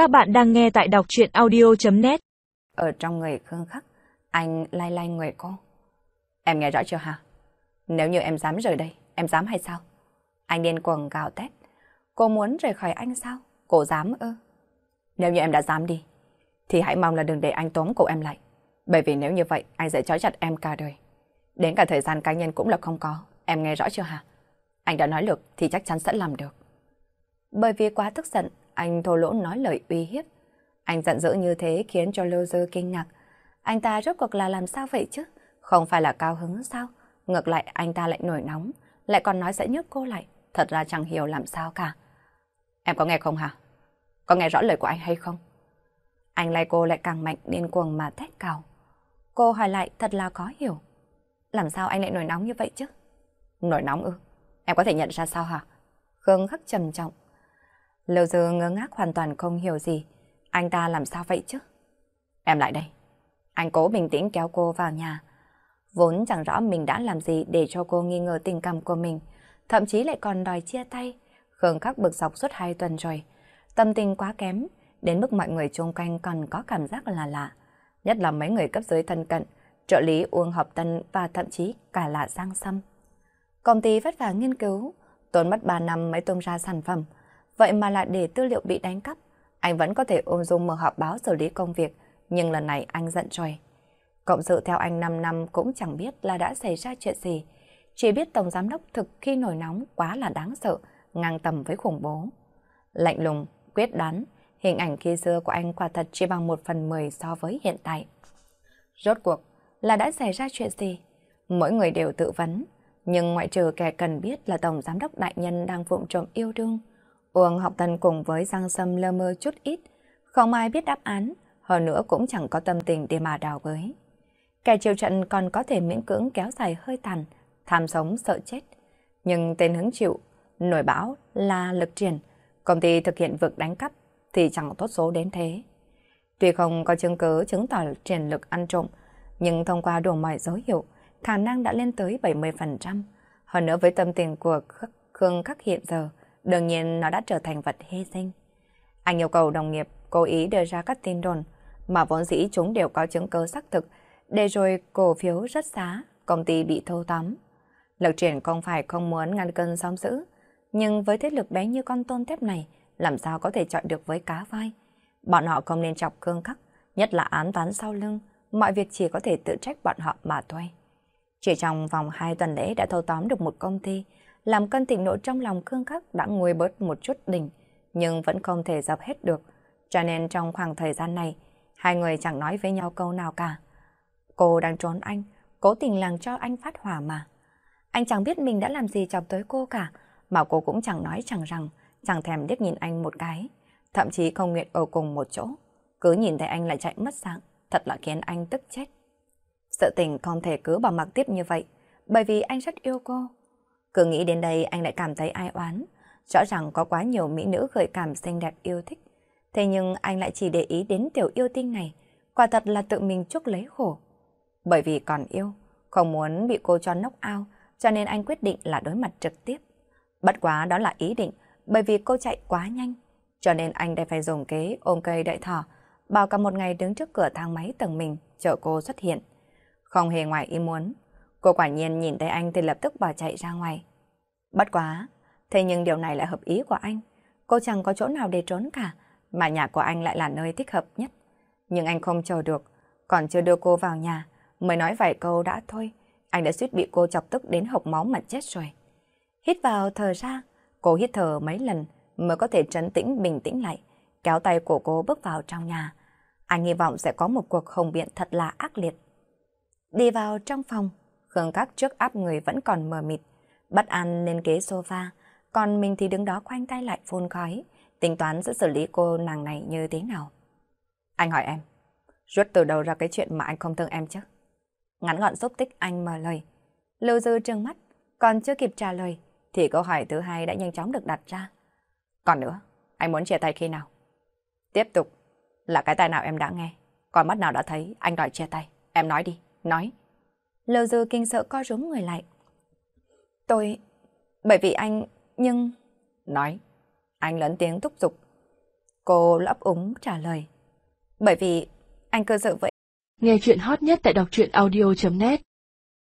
Các bạn đang nghe tại đọc chuyện audio.net Ở trong người Khương Khắc, anh lai lai người cô. Em nghe rõ chưa hả? Nếu như em dám rời đây, em dám hay sao? Anh điên cuồng gào tét. Cô muốn rời khỏi anh sao? Cô dám ư? Nếu như em đã dám đi, thì hãy mong là đừng để anh tóm cổ em lại. Bởi vì nếu như vậy, anh sẽ trói chặt em cả đời. Đến cả thời gian cá nhân cũng là không có. Em nghe rõ chưa hả? Anh đã nói được thì chắc chắn sẽ làm được. Bởi vì quá tức giận, anh thô lỗ nói lời uy hiếp. Anh giận dữ như thế khiến cho Lô kinh ngạc. Anh ta rốt cuộc là làm sao vậy chứ? Không phải là cao hứng sao? Ngược lại anh ta lại nổi nóng, lại còn nói sẽ nhốt cô lại. Thật ra chẳng hiểu làm sao cả. Em có nghe không hả? Có nghe rõ lời của anh hay không? Anh lại cô lại càng mạnh điên cuồng mà thét cào. Cô hỏi lại thật là khó hiểu. Làm sao anh lại nổi nóng như vậy chứ? Nổi nóng ư? Em có thể nhận ra sao hả? Khương khắc trầm trọng. Lâu dư ngơ ngác hoàn toàn không hiểu gì. Anh ta làm sao vậy chứ? Em lại đây. Anh cố bình tĩnh kéo cô vào nhà. Vốn chẳng rõ mình đã làm gì để cho cô nghi ngờ tình cảm của mình. Thậm chí lại còn đòi chia tay. Khương khắc bực dọc suốt hai tuần rồi. Tâm tình quá kém. Đến mức mọi người chung quanh còn có cảm giác là lạ. Nhất là mấy người cấp dưới thân cận. Trợ lý Uông Hợp Tân và thậm chí cả là Giang Sâm. Công ty vất vả nghiên cứu. Tốn mất 3 năm mới tung ra sản phẩm vậy mà lại để tư liệu bị đánh cắp. Anh vẫn có thể ôm dung mở họp báo xử lý công việc, nhưng lần này anh giận rồi. Cộng sự theo anh 5 năm cũng chẳng biết là đã xảy ra chuyện gì. Chỉ biết Tổng Giám đốc thực khi nổi nóng quá là đáng sợ, ngang tầm với khủng bố. Lạnh lùng, quyết đoán, hình ảnh khi xưa của anh quả thật chỉ bằng một phần mười so với hiện tại. Rốt cuộc là đã xảy ra chuyện gì? Mỗi người đều tự vấn, nhưng ngoại trừ kẻ cần biết là Tổng Giám đốc Đại Nhân đang vụng trộm yêu đương, Uông học thần cùng với Giang Sâm lơ mơ chút ít, không ai biết đáp án, hơn nữa cũng chẳng có tâm tình để mà đào bới. Kẻ chiều trận còn có thể miễn cưỡng kéo dài hơi tàn, tham sống sợ chết. Nhưng tên hứng chịu, nổi bão là lực triển, công ty thực hiện vực đánh cắp thì chẳng tốt số đến thế. Tuy không có chứng cứ chứng tỏ triển lực ăn trộm, nhưng thông qua đủ mọi dấu hiệu, khả năng đã lên tới 70%. Hơn nữa với tâm tình của Khương Khắc hiện giờ, đương nhiên nó đã trở thành vật hy sinh. Anh yêu cầu đồng nghiệp cố ý đưa ra các tin đồn, mà vốn dĩ chúng đều có chứng cứ xác thực, để rồi cổ phiếu rất giá, công ty bị thâu tóm. Lực triển không phải không muốn ngăn cơn sóng dữ, nhưng với thế lực bé như con tôn thép này, làm sao có thể chọn được với cá vai. Bọn họ không nên chọc cương khắc, nhất là án toán sau lưng, mọi việc chỉ có thể tự trách bọn họ mà thôi. Chỉ trong vòng hai tuần lễ đã thâu tóm được một công ty, làm cơn thịnh nộ trong lòng Khương Khắc đã nguôi bớt một chút đỉnh, nhưng vẫn không thể dập hết được. Cho nên trong khoảng thời gian này, hai người chẳng nói với nhau câu nào cả. Cô đang trốn anh, cố tình làm cho anh phát hỏa mà. Anh chẳng biết mình đã làm gì chọc tới cô cả, mà cô cũng chẳng nói chẳng rằng, chẳng thèm liếc nhìn anh một cái, thậm chí không nguyện ở cùng một chỗ. Cứ nhìn thấy anh lại chạy mất dạng, thật là khiến anh tức chết. Sự tình không thể cứ bỏ mặc tiếp như vậy, bởi vì anh rất yêu cô. Cứ nghĩ đến đây anh lại cảm thấy ai oán. Rõ ràng có quá nhiều mỹ nữ gợi cảm xinh đẹp yêu thích. Thế nhưng anh lại chỉ để ý đến tiểu yêu tinh này. Quả thật là tự mình chuốc lấy khổ. Bởi vì còn yêu, không muốn bị cô cho nóc ao, cho nên anh quyết định là đối mặt trực tiếp. Bất quá đó là ý định, bởi vì cô chạy quá nhanh. Cho nên anh đã phải dùng kế ôm cây đợi thỏ, bảo cả một ngày đứng trước cửa thang máy tầng mình, chờ cô xuất hiện. Không hề ngoài ý muốn, Cô quả nhiên nhìn thấy anh thì lập tức bỏ chạy ra ngoài. Bất quá, thế nhưng điều này lại hợp ý của anh. Cô chẳng có chỗ nào để trốn cả, mà nhà của anh lại là nơi thích hợp nhất. Nhưng anh không chờ được, còn chưa đưa cô vào nhà, mới nói vài câu đã thôi. Anh đã suýt bị cô chọc tức đến hộc máu mà chết rồi. Hít vào thở ra, cô hít thở mấy lần mới có thể trấn tĩnh bình tĩnh lại, kéo tay của cô bước vào trong nhà. Anh hy vọng sẽ có một cuộc hồng biện thật là ác liệt. Đi vào trong phòng, Khương Các trước áp người vẫn còn mờ mịt, bất an lên ghế sofa, còn mình thì đứng đó khoanh tay lại phun khói, tính toán sẽ xử lý cô nàng này như thế nào. Anh hỏi em, rút từ đầu ra cái chuyện mà anh không thương em chứ? Ngắn gọn xúc tích anh mở lời. Lưu Dư trừng mắt, còn chưa kịp trả lời, thì câu hỏi thứ hai đã nhanh chóng được đặt ra. Còn nữa, anh muốn chia tay khi nào? Tiếp tục, là cái tai nào em đã nghe, còn mắt nào đã thấy anh đòi chia tay. Em nói đi, nói. Lâu dư kinh sợ co rúm người lại. Tôi... Bởi vì anh... Nhưng... Nói. Anh lớn tiếng thúc giục. Cô lấp úng trả lời. Bởi vì anh cơ sự với Nghe chuyện hot nhất tại đọc truyện audio.net